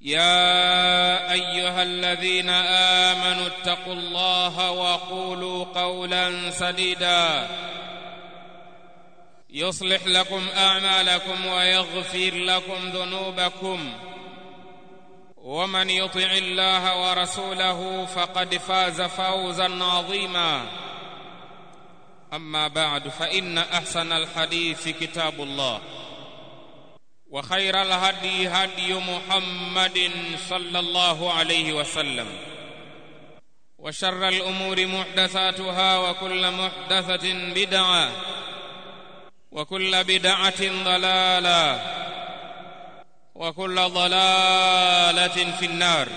يا أيها الذين آمنوا اتقوا الله وقولوا قولا سديدا. يصلح لكم أعمالكم ويغفر لكم ذنوبكم. ومن يطع الله ورسوله فقد فاز فوزا عظيما. أما بعد فإن أحسن الحديث كتاب الله. وخير الهدي هدي محمد صلى الله عليه وسلم. وشر الأمور محدثاتها وكل محدثة بدعة وكل بدعة ضلالة وكل ضلالة في النار.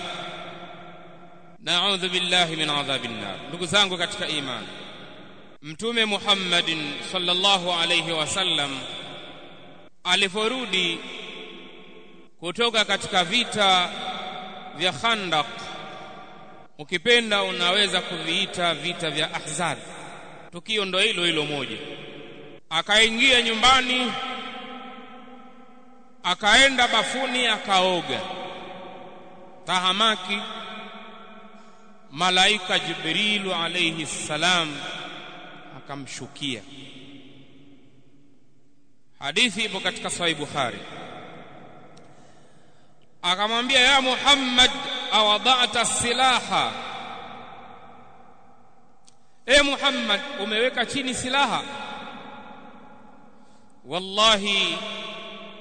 naudhu billahi min adhabi nnar ndugu zangu katika imani mtume muhammadin sallallahu alayhi wasallam aliporudi kutoka katika vita vya Khandaq, ukipenda unaweza kuviita vita vya ahzab. Tukio ndo hilo hilo moja. Akaingia nyumbani akaenda bafuni akaoga. Tahamaki malaika jibrilu alayhi salam akamshukia hadithi ipo katika sahih bukhari. Akamwambia ya muhammad awadata silaha. E muhammad umeweka chini silaha? Wallahi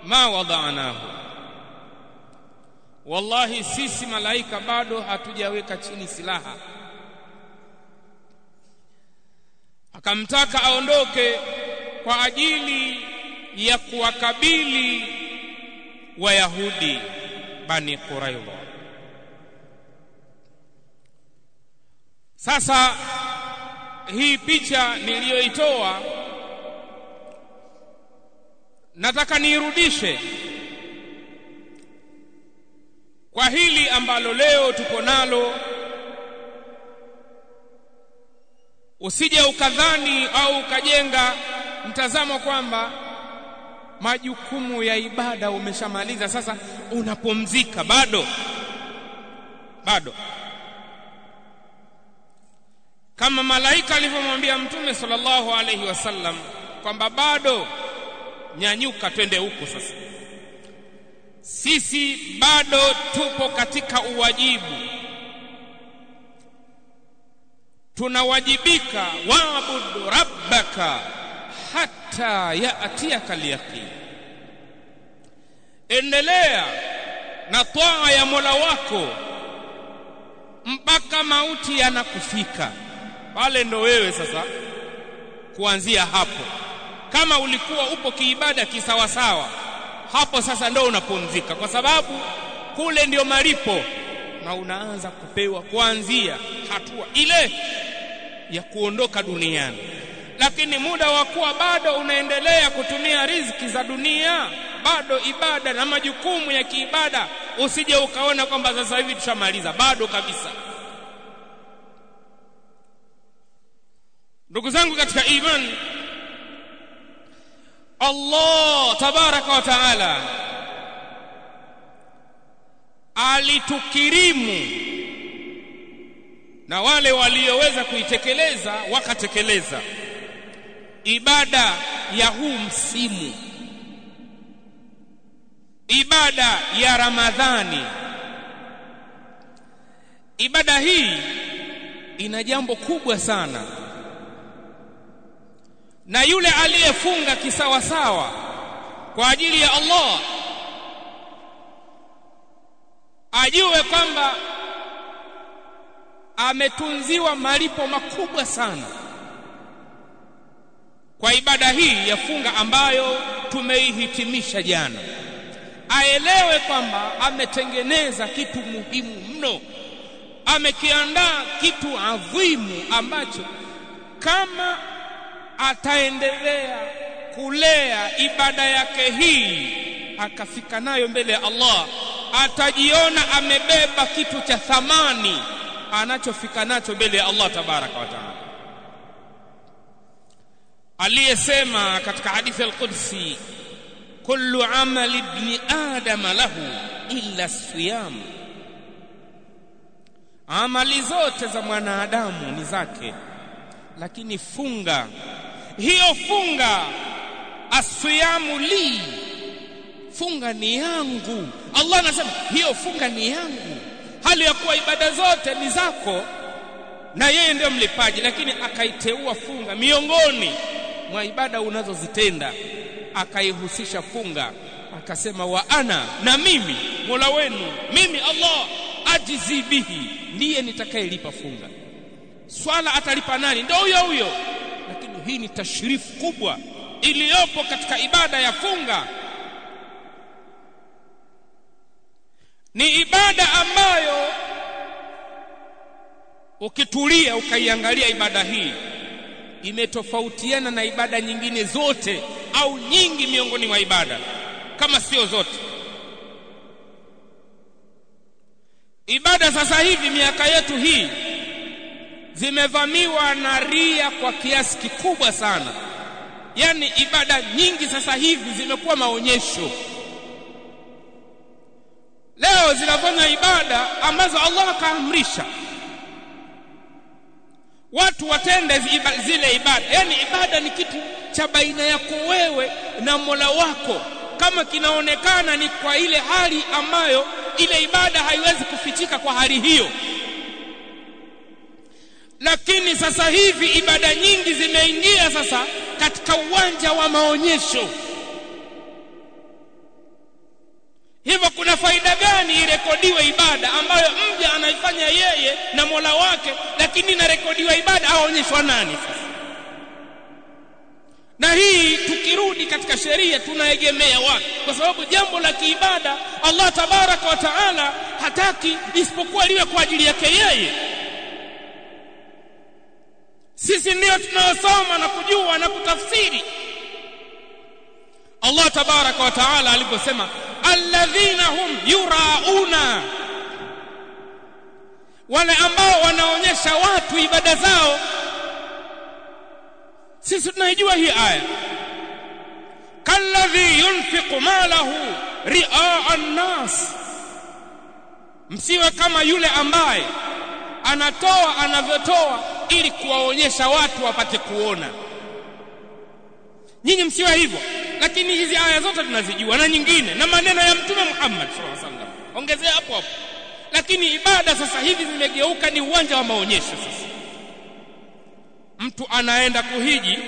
ma wadanahu. Wallahi sisi malaika bado hatujaweka chini silaha. Akamtaka aondoke kwa ajili ya kuwakabili wayahudi bani quraidha sasa hii picha niliyoitoa nataka niirudishe kwa hili ambalo leo tuko nalo. Usije ukadhani au ukajenga mtazamo kwamba majukumu ya ibada umeshamaliza. Sasa unapumzika bado? Bado. Kama malaika alivyomwambia mtume sallallahu alaihi wasallam kwamba bado nyanyuka twende huko sasa. Sisi bado tupo katika uwajibu. Tunawajibika wabudu rabbaka hata yaatiaka alyaqin endelea na twaa ya Mola wako mpaka mauti yanakufika. Pale ndo wewe sasa kuanzia hapo. Kama ulikuwa upo kiibada kisawasawa hapo sasa ndo unapumzika. Kwa sababu kule ndio malipo na unaanza kupewa kuanzia hatua ile ya kuondoka duniani lakini muda wa kuwa bado unaendelea kutumia riziki za dunia bado ibada na majukumu ya kiibada usije ukaona kwamba sasa hivi tushamaliza. Bado kabisa. Ndugu zangu katika iman Allah tabaraka wa taala alitukirimu na wale walioweza kuitekeleza wakatekeleza ibada ya huu msimu. Ibada ya Ramadhani. Ibada hii ina jambo kubwa sana. Na yule aliyefunga kisawasawa kwa ajili ya Allah ajue kwamba ametunziwa malipo makubwa sana kwa ibada hii ya funga ambayo tumeihitimisha jana aelewe kwamba ametengeneza kitu muhimu mno. Amekiandaa kitu adhimu ambacho kama ataendelea kulea ibada yake hii akafika nayo mbele ya Allah atajiona amebeba kitu cha thamani anachofika nacho mbele ya Allah tabaraka wa taala aliyesema katika hadithi al-Qudsi kullu amali ibn adama lahu illa siyam amali zote za mwanadamu ni zake lakini funga hiyo funga asiyamu li funga ni yangu. Allah anasema hiyo funga ni yangu. Hali ya kuwa ibada zote ni zako na yeye ndio mlipaji. Lakini akaiteua funga miongoni mwa ibada unazozitenda. Akaihusisha funga akasema wa ana na mimi Mola wenu mimi Allah ajizi bihi ndiye nitakayelipa funga. Swala atalipa nani? Ndio huyo huyo. Lakini hii ni tashrifu kubwa iliyopo katika ibada ya funga. Ni ibada ambayo ukitulia ukaiangalia ibada hii imetofautiana na ibada nyingine zote au nyingi miongoni mwa ibada kama sio zote. Ibada sasa hivi miaka yetu hii zimevamiwa na ria kwa kiasi kikubwa sana. Yani ibada nyingi sasa hivi zimekuwa maonyesho. Leo zinafanya ibada ambazo Allah akaamrisha watu watende zile ibada. Yani ibada ni kitu cha baina yako wewe na Mola wako. Kama kinaonekana ni kwa ile hali ambayo ile ibada haiwezi kufichika kwa hali hiyo. Lakini sasa hivi ibada nyingi zimeingia sasa katika uwanja wa maonyesho hivyo kuna faida gani irekodiwe ibada ambayo mja anaifanya yeye na Mola wake lakini inarekodiwa ibada aonyeshwa nani? Sasa na hii tukirudi katika sheria tunaegemea wapi? Kwa sababu jambo la kiibada Allah tabaraka wa taala hataki isipokuwa liwe kwa ajili yake yeye. Sisi ndio tunaosoma na kujua na kutafsiri Allah tabaraka wa taala aliposema alladhina hum yurauna wale ambao wanaonyesha watu ibada zao. Sisi tunaijua hii aya. Kalladhi yunfiqu malahu riaa an-nas msiwe kama yule ambaye anatoa anavyotoa ili kuwaonyesha watu wapate kuona nyinyi msiwe hivyo. Lakini hizi aya zote tunazijua na nyingine na maneno ya mtume Muhammad sallallahu alaihi wasallam. Ongezea hapo hapo. Lakini ibada sasa hivi zimegeuka ni uwanja wa maonyesho sasa. Mtu anaenda kuhiji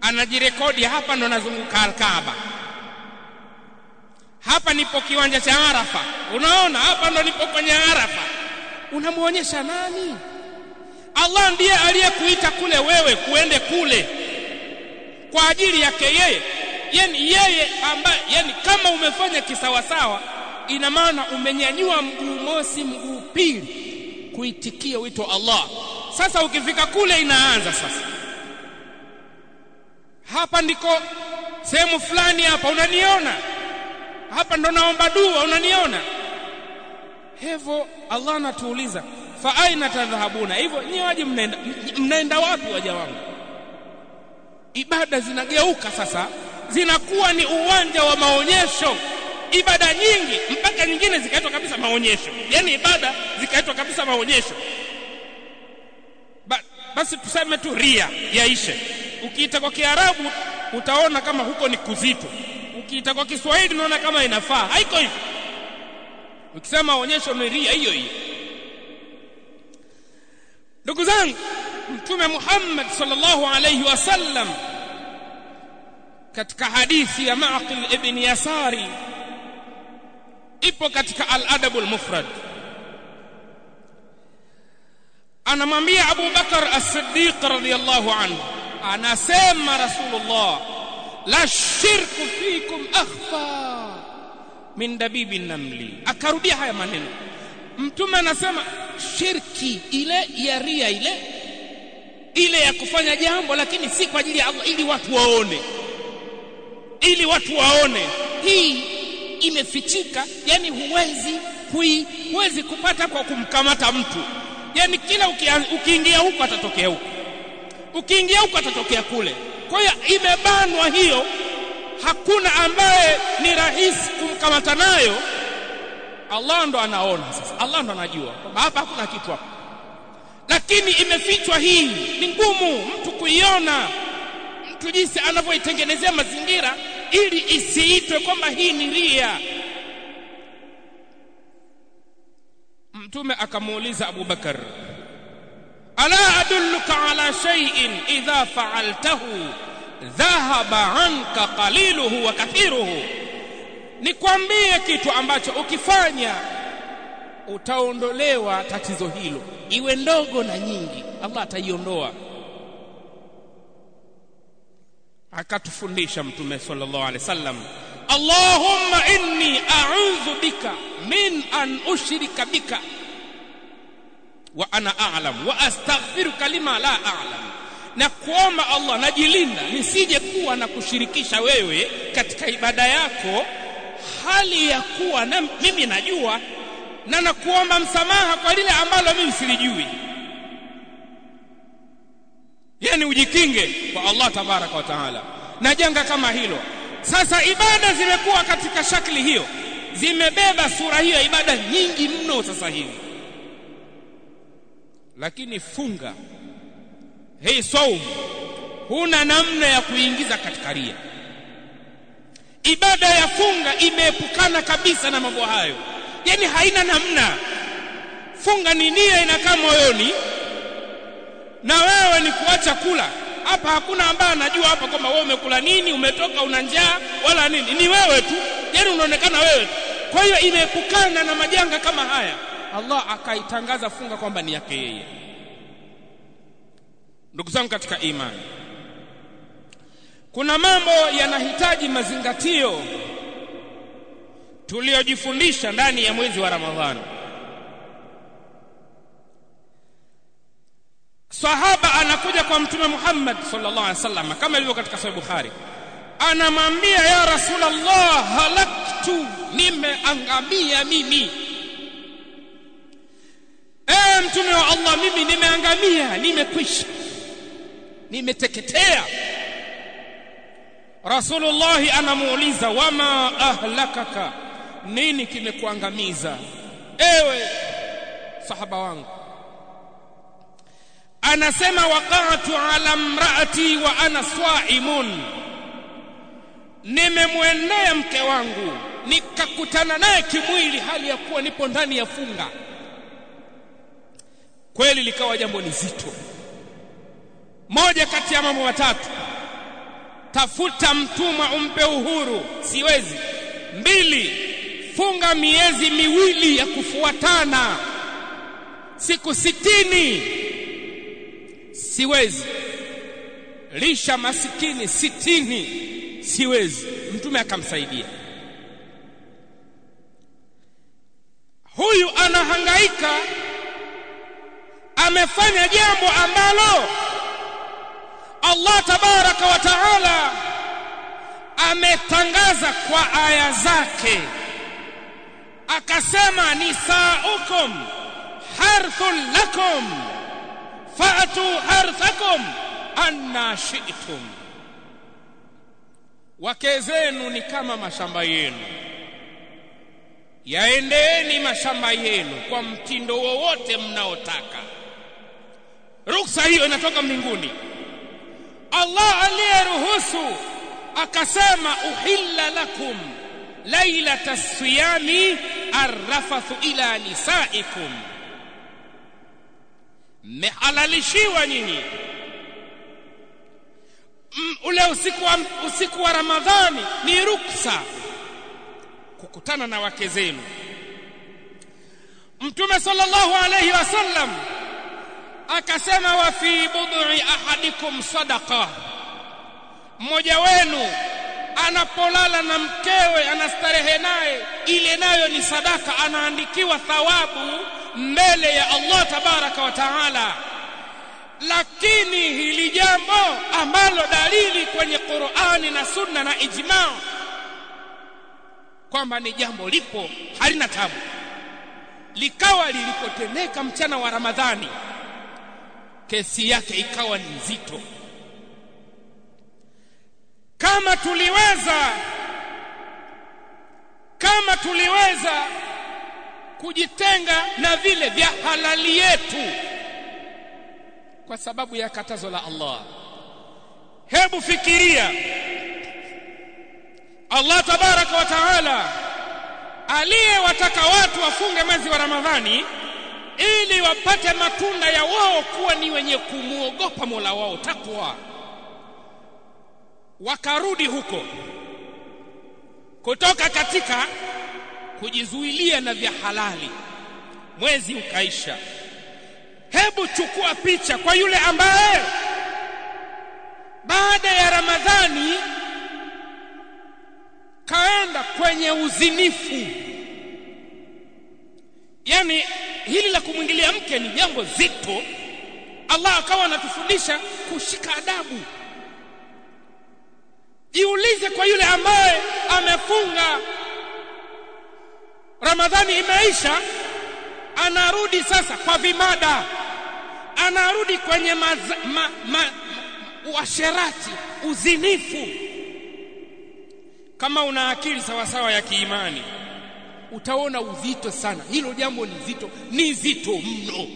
anajirekodi hapa ndo nazunguka Kaaba hapa nipo kiwanja cha Arafa. Unaona hapa ndo nipo kwenye Arafa. Unamuonyesha nani? Allah ndiye aliyekuita kule wewe kuende kule kwa ajili yake yeye. Yani yeye ambaye yani kama umefanya kisawasawa ina maana umenyanyua mguu mosi mguu pili kuitikia wito Allah. Sasa ukifika kule inaanza sasa. Hapa ndiko sehemu fulani hapa unaniona? Hapa ndo naomba dua unaniona? Hivyo Allah anatuuliza fa aina tadhhabuna? Hivyo nyinyi waje mnaenda mnaenda wapi waja wangu ibada zinageuka sasa. Zinakuwa ni uwanja wa maonyesho. Ibada nyingi mpaka nyingine zikaitwa kabisa maonyesho. Yani ibada zikaitwa kabisa maonyesho. Ba, basi tuseme tu ria yaishe. Ukiita kwa kiarabu utaona kama huko ni kuzito. Ukiita kwa kiswahili unaona kama inafaa. Haiko hivyo. Ukisema onyesho ni ria hiyo hiyo. Ndugu zangu mtume Muhammad sallallahu alayhi wasallam katika hadithi ya Ma'qil ibn Yasari ipo katika al-Adabul Mufrad anamwambia Abu Bakar As-Siddiq radhiyallahu anhu anasema Rasulullah la shirku fikum akhfa min dabibi namli akarudia haya maneno mtume anasema shirki ile ya ria ile ile ya kufanya jambo lakini si kwa ajili ya Allah ili watu waone. Ili watu waone. Hii imefichika yani huwezi kui, huwezi kupata kwa kumkamata mtu. Yani kila ukiingia huko atatokea huko. Ukiingia huko atatokea kule. Kwa hiyo imebanwa hiyo. Hakuna ambaye ni rahisi kumkamata nayo. Allah ndo anaona sasa. Allah ndo anajua. Kwamba hapa hakuna kitu hapa lakini imefichwa hii ni ngumu mtu kuiona mtu jinsi anavyoitengenezea mazingira ili isiitwe kwamba hii ni ria. Mtume akamuuliza Abu Bakar ala adulluka ala shay'in idha fa'altahu dhahaba anka qaliluhu wa kathiruhu? Nikwambie kitu ambacho ukifanya utaondolewa tatizo hilo. Iwe ndogo na nyingi Allah ataiondoa. Akatufundisha mtume sallallahu alaihi wasallam Allahumma inni a'udhu bika min an ushrika bika wa ana a'lam wa astaghfiruka lima la a'lam. Na kuomba Allah najilinda nisije kuwa na kushirikisha wewe katika ibada yako hali ya kuwa na mimi najua na nakuomba msamaha kwa lile ambalo mimi silijui. Yani ujikinge kwa Allah tabaraka wa taala. Na janga kama hilo. Sasa ibada zimekuwa katika shakli hiyo. Zimebeba sura hiyo ibada nyingi mno sasa hivi. Lakini funga. Hii saum huna namna ya kuingiza katika ria. Ibada ya funga imeepukana kabisa na mambo hayo yani haina namna. Funga ni nia inakaa moyoni. Na wewe ni kuacha kula. Hapa hakuna ambaye anajua hapa kwamba wewe umekula nini umetoka una njaa wala nini. Ni wewe tu. Yani unaonekana wewe tu. Kwa hiyo imeepukana na majanga kama haya. Allah akaitangaza funga kwamba ni yake yeye. Ndugu zangu katika imani. Kuna mambo yanahitaji mazingatio tuliyojifundisha ndani ya mwezi wa Ramadhani. Sahaba anakuja kwa mtume Muhammad sallallahu alaihi wasallam kama ilivyo katika sahih Bukhari. Anamwambia ya rasulullah halaktu nimeangamia mimi. Ee mtume wa Allah mimi nimeangamia nimekwisha nimeteketea. Rasulullah anamuuliza wama ahlakaka nini kimekuangamiza? Ewe sahaba wangu. Anasema waqa'tu ala mraati wa ana swaimun. Nimemwendea mke wangu nikakutana naye kimwili hali ya kuwa nipo ndani ya funga. Kweli likawa jambo ni zito moja kati ya mambo matatu tafuta mtumwa umpe uhuru. Siwezi. Mbili funga miezi miwili ya kufuatana. Siku sitini. Siwezi. Lisha masikini sitini. Siwezi. Mtume akamsaidia. Huyu anahangaika amefanya jambo ambalo Allah tabaraka wa taala ametangaza kwa aya zake akasema nisaukum harthun lakum fa'tu harthakum anna shi'tum. Wake zenu ni kama mashamba yenu. Yaendeeni mashamba yenu kwa mtindo wowote mnaotaka. Ruksa hiyo inatoka mbinguni. Allah aliyeruhusu akasema uhilla lakum lailata siyami arrafathu ila nisaikum. Mmehalalishiwa nyinyi. Ule usiku wa, usiku wa Ramadhani ni ruksa kukutana na wake zenu. Mtume sallallahu alayhi wasallam akasema, wa fi bud'i ahadikum sadaqa, mmoja wenu anapolala na mkewe anastarehe naye, ile nayo ni sadaka, anaandikiwa thawabu mbele ya Allah tabaraka wa taala lakini hili jambo ambalo dalili kwenye Qur'ani na Sunna na ijma kwamba ni jambo lipo halina tabu, likawa lilipotendeka mchana wa Ramadhani, kesi yake ikawa ni nzito. Kama tuliweza kama tuliweza kujitenga na vile vya halali yetu kwa sababu ya katazo la Allah. Hebu fikiria, Allah tabaraka wa taala aliyewataka watu wafunge mwezi wa Ramadhani ili wapate matunda ya wao kuwa ni wenye kumuogopa Mola wao, takwa, wakarudi huko kutoka katika kujizuilia na vya halali, mwezi ukaisha. Hebu chukua picha kwa yule ambaye baada ya Ramadhani kaenda kwenye uzinifu. Yani hili la kumwingilia mke ni jambo zito. Allah akawa anatufundisha kushika adabu. Jiulize kwa yule ambaye amefunga, Ramadhani imeisha, anarudi sasa kwa vimada, anarudi kwenye maza, ma, ma, uasherati, uzinifu. Kama una akili sawasawa ya kiimani, utaona uzito sana. Hilo jambo ni zito, ni zito mno.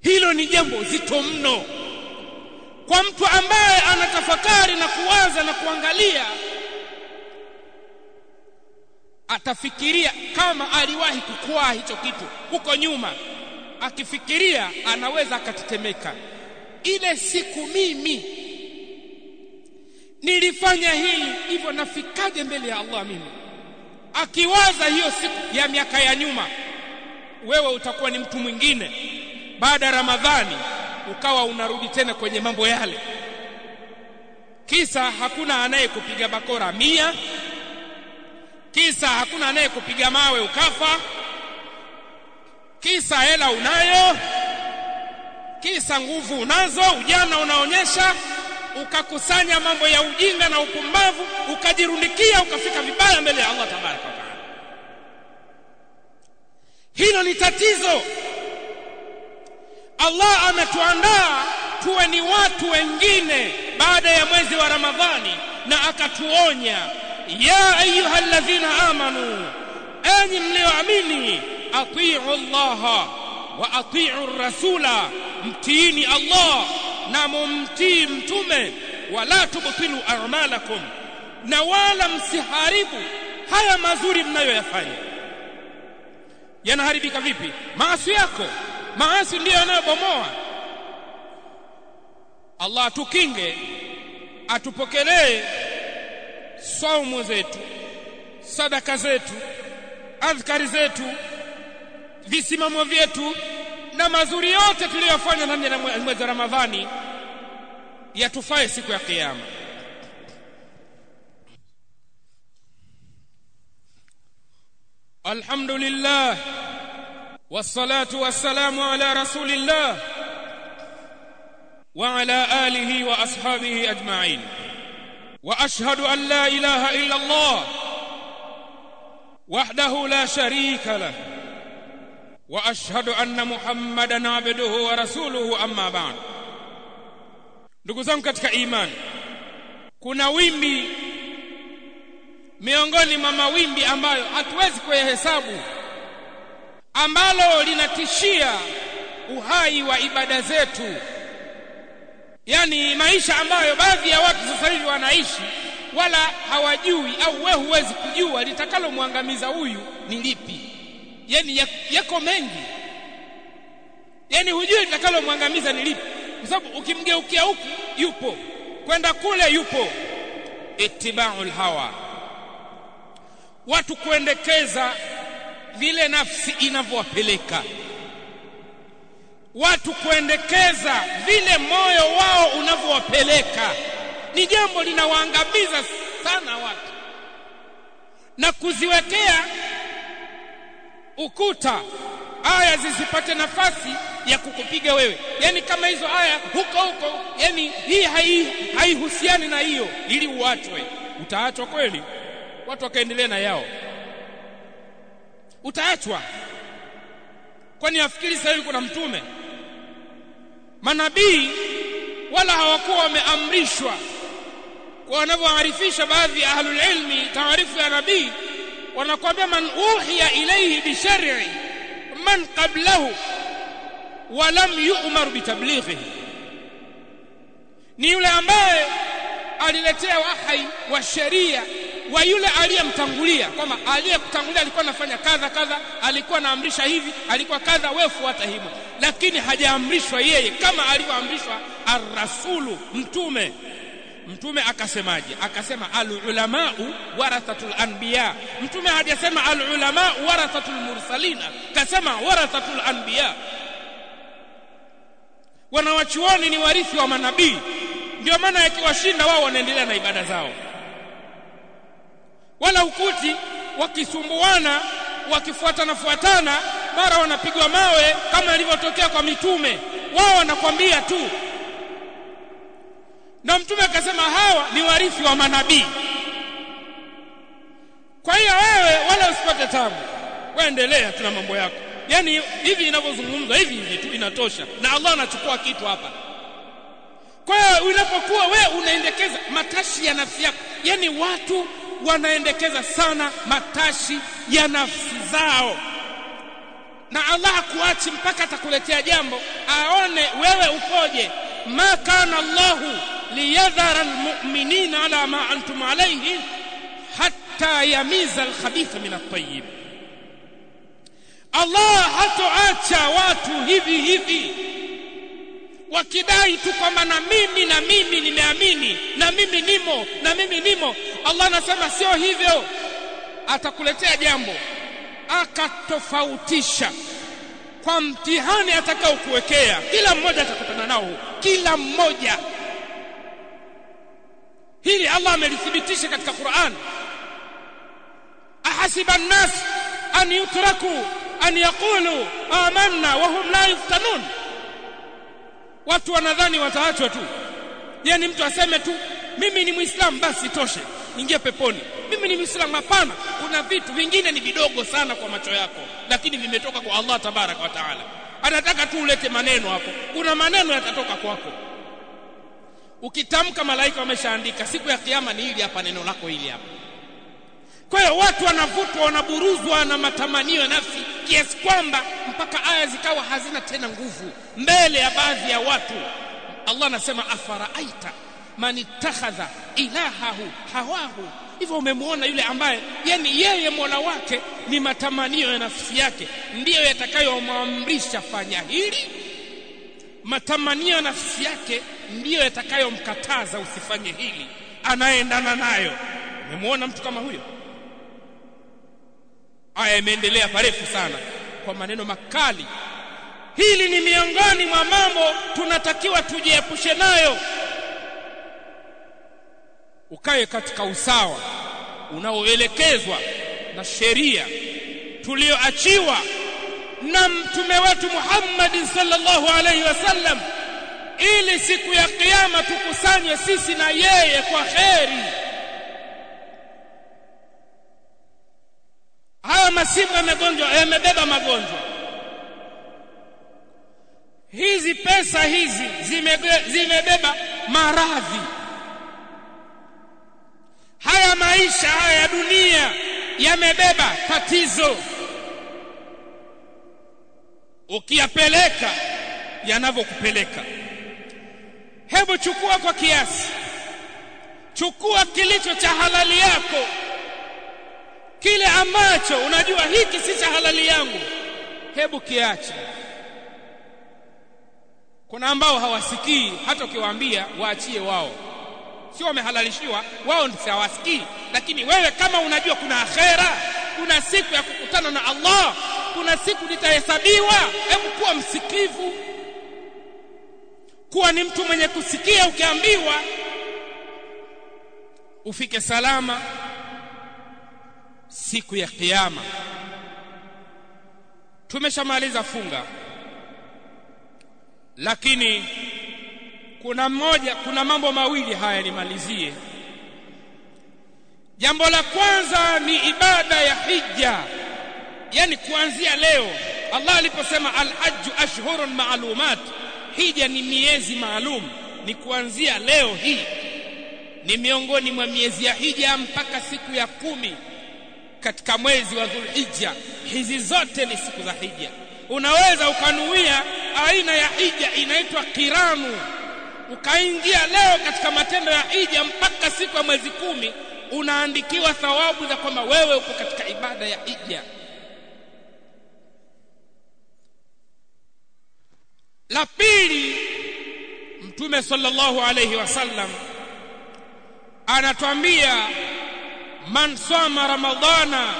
Hilo ni jambo zito mno kwa mtu ambaye anatafakari na kuwaza na kuangalia atafikiria kama aliwahi kukwaa hicho kitu huko nyuma, akifikiria anaweza akatetemeka. Ile siku mimi nilifanya hili hivyo, nafikaje mbele ya Allah mimi? Akiwaza hiyo siku ya miaka ya nyuma, wewe utakuwa ni mtu mwingine. Baada ya Ramadhani ukawa unarudi tena kwenye mambo yale, kisa hakuna anayekupiga bakora mia. Kisa hakuna anayekupiga mawe ukafa, kisa hela unayo, kisa nguvu unazo, ujana unaonyesha, ukakusanya mambo ya ujinga na upumbavu, ukajirundikia, ukafika vibaya mbele ya Allah tabaraka wa taala. Hilo ni tatizo. Allah ametuandaa tuwe ni watu wengine baada ya mwezi wa Ramadhani, na akatuonya ya ayuha alladhina amanu, enyi mlioamini, atiu llaha wa atiu rasula, mtiini Allah na mumtii mtume, wala tubtilu a'malakum, na wala msiharibu haya mazuri mnayoyafanya. Yanaharibika vipi? Maasi yako, maasi ndiyo yanayobomoa. Allah atukinge, atupokelee saumu zetu, sadaka zetu, adhkari zetu, visimamo vyetu na mazuri yote tuliyofanya ndani ya mwezi wa Ramadhani yatufae siku ya Kiyama. Alhamdulillah والصلاة والسلام على رسول الله وعلى آله وأصحابه أجمعين. وأشهد أن لا إله إلا الله وحده لا شريك له. وأشهد أن محمدا عبده ورسوله أما بعد. ndugu zangu katika imani kuna wimbi miongoni mwa mawimbi ambayo hatuwezi kuyahesabu ambalo linatishia uhai wa ibada zetu. Yani maisha ambayo baadhi ya watu sasa hivi wanaishi wala hawajui au wewe huwezi kujua litakalomwangamiza huyu ni lipi. Yani yako mengi. Yani hujui litakalomwangamiza ni lipi. Kwa sababu ukimgeukia huku yupo. Kwenda kule yupo. Ittibaul hawa. Watu kuendekeza vile nafsi inavyowapeleka. Watu kuendekeza vile moyo wao unavyowapeleka ni jambo linawaangamiza sana watu. Na kuziwekea ukuta aya zisipate nafasi ya kukupiga wewe. Yani kama hizo aya huko huko. Yani hii haihusiani hai na hiyo ili uachwe. Utaachwa kweli? Watu wakaendelea na yao utaachwa. Kwani afikiri sasa hivi kuna mtume? Manabii wala hawakuwa wameamrishwa. Kwa wanavyoarifisha baadhi ya ahlul ilmi taarifu ya nabii wanakuambia man uhiya ilayhi bi shar'i man qablahu wa lam yu'mar bi tablighihi ni yule ambaye aliletea wahai wa sheria wa yule aliyemtangulia kwamba aliyekutangulia alikuwa anafanya kadha kadha alikuwa anaamrisha hivi alikuwa kadha wewe fuata hivyo. Lakini hajaamrishwa yeye kama alivyoamrishwa ar-rasulu mtume. Mtume akasemaje? Akasema alulamau warathatul anbiya. Mtume hajasema al-ulamau warathatul mursalina. Kasema warathatul anbiya. Wanawachuoni ni warithi wa manabii. Ndio maana yakiwashinda wao wanaendelea na ibada zao wala ukuti wakisumbuana wakifuatana fuatana mara wanapigwa mawe kama ilivyotokea kwa mitume. Wao wanakwambia tu. Na mtume akasema hawa ni warithi wa manabii. Kwa hiyo wewe wala usipate tabu. Waendelea tuna mambo yako. Yani hivi inavyozungumzwa hivi hivi tu inatosha. Na Allah anachukua kitu hapa. Kwa hiyo unapokuwa wewe unaendekeza matashi ya nafsi yako. Yani watu wanaendekeza sana matashi ya nafsi zao. Na Allah hakuachi mpaka atakuletea jambo aone wewe ukoje ma kana Allahu liyadhara almu'minina ala ma antum alayhi hatta yamiza alkhabitha min at-tayyib. Allah hatoacha watu hivi hivi wakidai tu kwamba na mimi na mimi nimeamini na mimi nimo na mimi nimo Allah anasema sio hivyo. Atakuletea jambo. Akatofautisha kwa mtihani atakaokuwekea. kila mmoja atakutana nao kila mmoja. Hili Allah amelithibitisha katika Qur'an. Ahasiba an-nas an yutraku an yaqulu amanna wa hum la yuftanun. Watu wanadhani wataachwa tu. Yani mtu aseme tu mimi ni muislamu basi toshe ingie peponi. Mimi ni muislamu hapana. Kuna vitu vingine ni vidogo sana kwa macho yako lakini vimetoka kwa Allah tabaraka wa taala. Anataka tu ulete maneno hapo. Kuna maneno yatatoka kwako. Ukitamka malaika wameshaandika siku ya kiyama ni hili hapa neno lako hili hapa. Kwa hiyo watu wanavutwa wanaburuzwa na matamanio ya nafsi kiasi kwamba mpaka aya zikawa hazina tena nguvu. Mbele ya baadhi ya watu Allah anasema afaraaita man ittakhadha ilahahu hawahu. Hivyo umemwona yule ambaye yani yeye mola wake ni matamanio ya nafsi yake. Ndiyo yatakayomwamrisha fanya hili. Matamanio ya nafsi yake ndiyo yatakayomkataza usifanye hili. Anaendana nayo. Umemwona mtu kama huyo? Aya imeendelea parefu sana kwa maneno makali. Hili ni miongoni mwa mambo tunatakiwa tujiepushe nayo ukae katika usawa unaoelekezwa na sheria tulioachiwa na mtume wetu Muhammad sallallahu alaihi wasallam ili siku ya kiyama tukusanywe sisi na yeye kwa kheri. Haya masimu yamegonjwa yamebeba magonjwa. Hizi pesa hizi zimebe, zimebeba maradhi dunia yamebeba tatizo. Ukiyapeleka yanavyokupeleka. Hebu chukua kwa kiasi. Chukua kilicho cha halali yako. Kile ambacho unajua hiki si cha halali yangu. Hebu kiache. Kuna ambao hawasikii hata ukiwaambia waachie wao sio wamehalalishiwa wao ndio hawasikii. Lakini wewe kama unajua kuna akhera kuna siku ya kukutana na Allah kuna siku litahesabiwa hebu kuwa msikivu. Kuwa ni mtu mwenye kusikia ukiambiwa ufike salama siku ya kiyama. Tumeshamaliza funga. Lakini kuna mmoja kuna mambo mawili haya nimalizie. Jambo la kwanza ni ibada ya hija yani kuanzia leo. Allah aliposema al-hajj ashhurun ma'lumat hija ni miezi maalum ni kuanzia leo hii. Ni miongoni mwa miezi ya hija mpaka siku ya kumi katika mwezi wa Dhulhijja. Hizi zote ni siku za hija. Unaweza ukanuia aina ya hija inaitwa kiranu ukaingia leo katika matendo ya ija mpaka siku ya mwezi kumi unaandikiwa thawabu za kwamba wewe uko katika ibada ya ija. La pili mtume sallallahu alayhi wasallam anatuambia man sama ramadana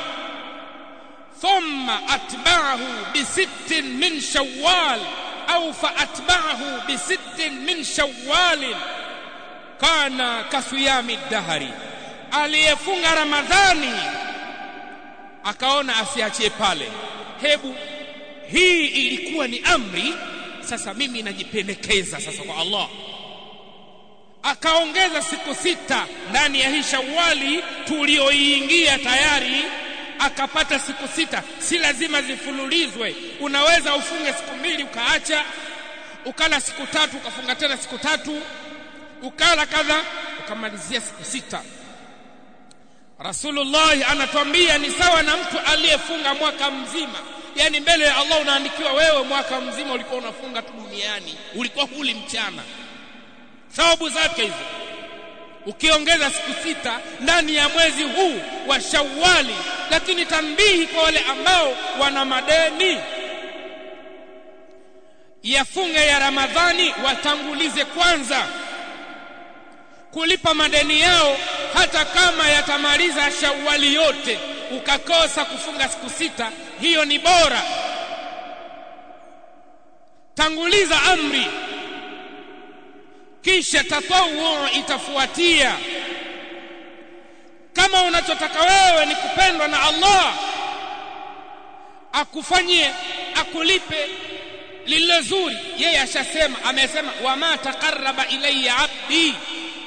thumma atba'ahu bi sittin min shawwal au faatbahu bisittin bi sittin min shawwal kana kasiyami dahari aliyefunga ramadhani akaona asiachie pale. Hebu hii ilikuwa ni amri sasa mimi najipendekeza sasa kwa Allah. Akaongeza siku sita ndani ya hii Shawali tuliyoiingia tayari akapata siku sita si lazima zifululizwe. Unaweza ufunge siku mbili ukaacha ukala siku tatu ukafunga tena siku tatu ukala kadha ukamalizia siku sita. Rasulullah anatuambia ni sawa na mtu aliyefunga mwaka mzima. Yani mbele ya Allah unaandikiwa wewe mwaka mzima ulikuwa unafunga tu duniani. Ulikuwa huli mchana. Thawabu zake hizo. Ukiongeza siku sita ndani ya mwezi huu wa Shawwali lakini tambihi kwa wale ambao wana madeni. Yafunge ya Ramadhani watangulize kwanza. Kulipa madeni yao hata kama yatamaliza Shawali yote ukakosa kufunga siku sita hiyo ni bora. Tanguliza amri. Kisha tatawu itafuatia kama unachotaka wewe ni kupendwa na Allah akufanyie akulipe lile zuri. Yeye ashasema amesema wama taqarraba ilayya abdi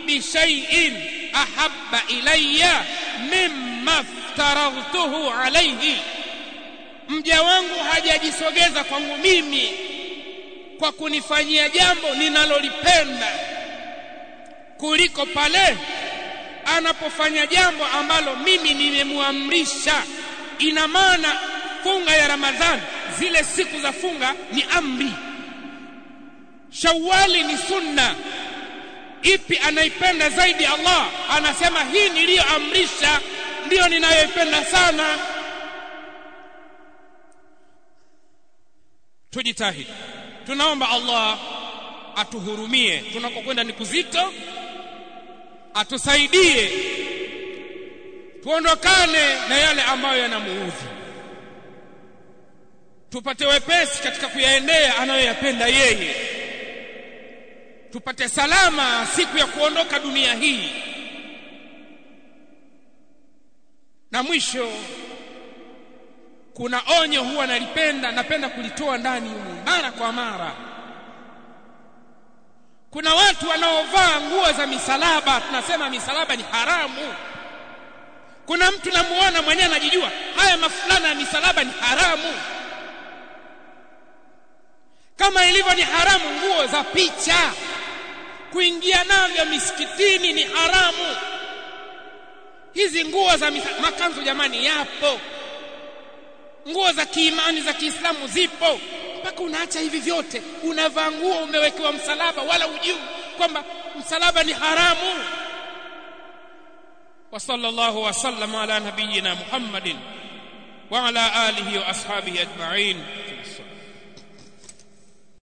bi shay'in ahabba ilayya mimma aftaradtuhu alayhi. Mja wangu hajajisogeza kwangu mimi kwa kunifanyia jambo ninalolipenda kuliko pale anapofanya jambo ambalo mimi nimemuamrisha ina maana funga ya ramadhani zile siku za funga ni amri. Shawali ni sunna. Ipi anaipenda zaidi Allah? Anasema hii niliyoamrisha ndiyo ninayoipenda sana. Tujitahidi. Tunaomba Allah atuhurumie. Tunakokwenda ni kuzito atusaidie tuondokane na yale ambayo yanamuudhi. Tupate wepesi katika kuyaendea anayoyapenda yeye. Tupate salama siku ya kuondoka dunia hii. Na mwisho kuna onyo huwa nalipenda napenda kulitoa ndani mara kwa mara kuna watu wanaovaa nguo za misalaba tunasema misalaba ni haramu. Kuna mtu namuona mwenyewe anajijua haya mafulana ya misalaba ni haramu. Kama ilivyo ni haramu nguo za picha kuingia navyo misikitini ni haramu. Hizi nguo za makanzu jamani yapo. Nguo za kiimani za Kiislamu zipo mpaka unaacha hivi vyote. Unavaa nguo umewekewa msalaba wala ujui kwamba msalaba ni haramu. Wa sallallahu wa sallam ala nabiyina Muhammadin wa ala alihi wa ashabihi ajma'in